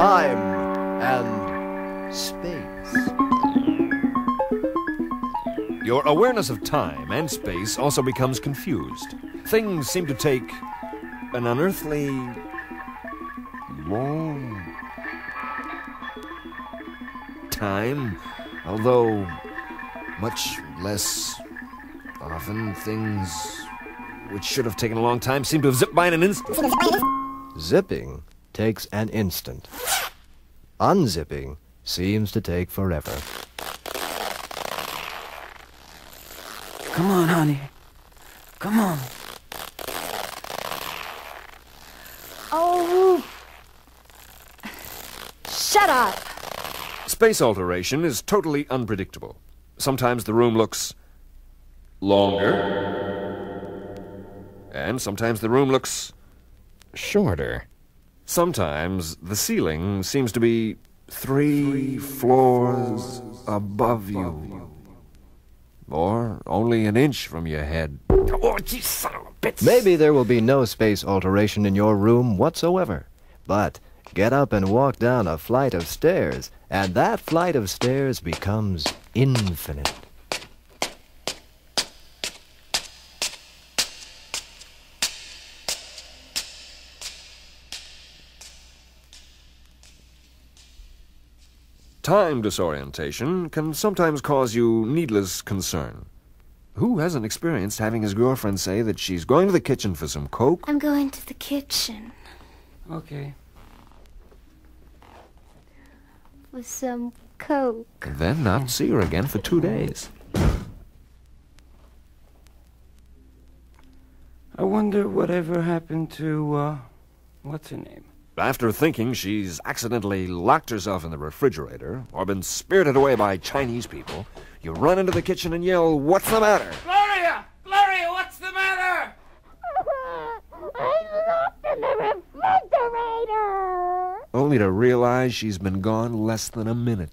time and space. Your awareness of time and space also becomes confused. Things seem to take an unearthly long time, although much less often things which should have taken a long time seem to have zipped by in an instant. Zipping takes an instant. Unzipping seems to take forever. Come on, honey. Come on. Oh. Shut up. Space alteration is totally unpredictable. Sometimes the room looks longer, and sometimes the room looks shorter. Sometimes the ceiling seems to be three floors above you, or only an inch from your head. Oh, you son of a bitch! Maybe there will be no space alteration in your room whatsoever. But get up and walk down a flight of stairs, and that flight of stairs becomes infinite. Time disorientation can sometimes cause you needless concern. Who hasn't experienced having his girlfriend say that she's going to the kitchen for some coke? I'm going to the kitchen Okay. for some coke. and then not see her again for two days. I wonder whatever happened to, uh, what's her name? After thinking she's accidentally locked herself in the refrigerator or been spirited away by Chinese people, you run into the kitchen and yell, What's the matter? Gloria! Gloria, what's the matter? I'm locked in the refrigerator. Only to realize she's been gone less than a minute.